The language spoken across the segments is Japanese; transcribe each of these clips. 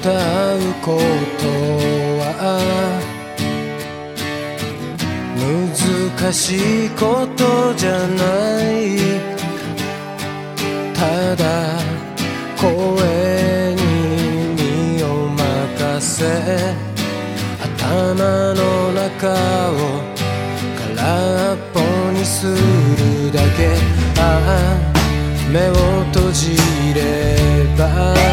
歌うことは難しいことじゃないただ声に身を任せ頭の中を空っぽにするだけ。ああ目を閉じれば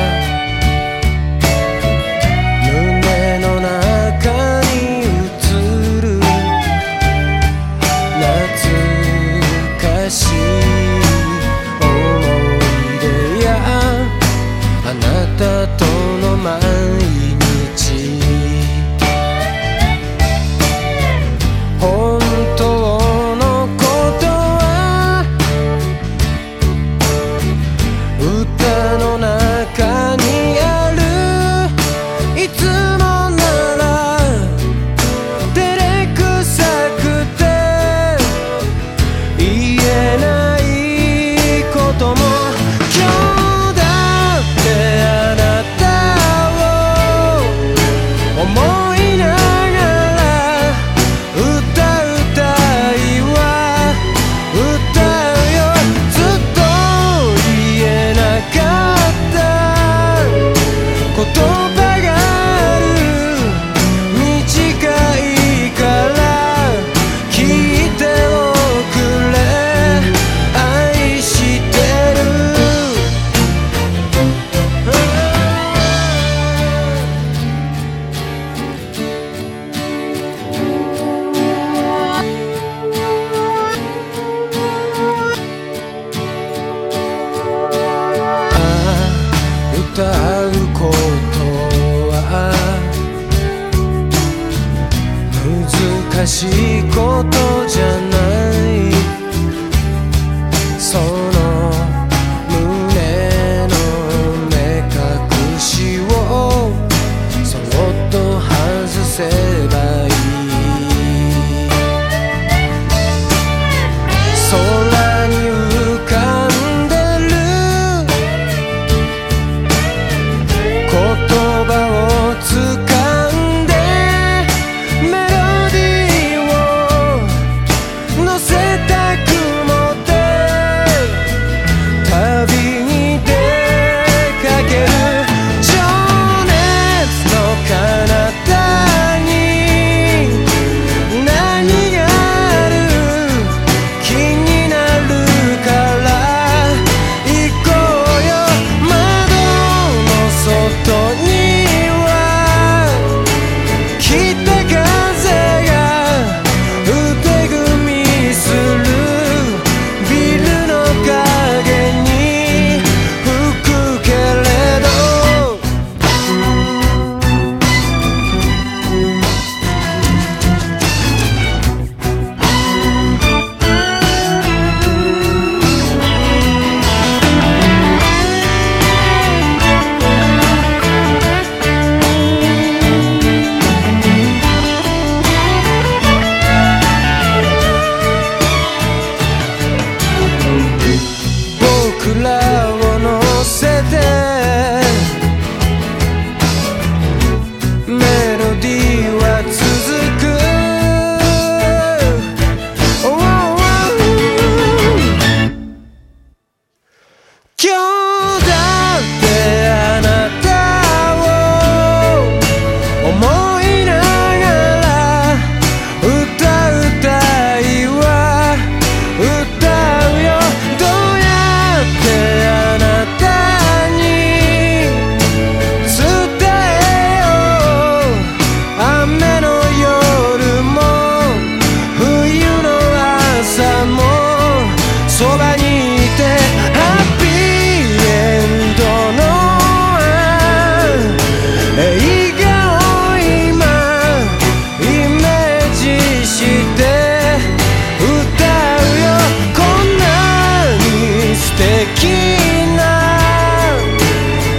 しいことじゃない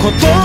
rodou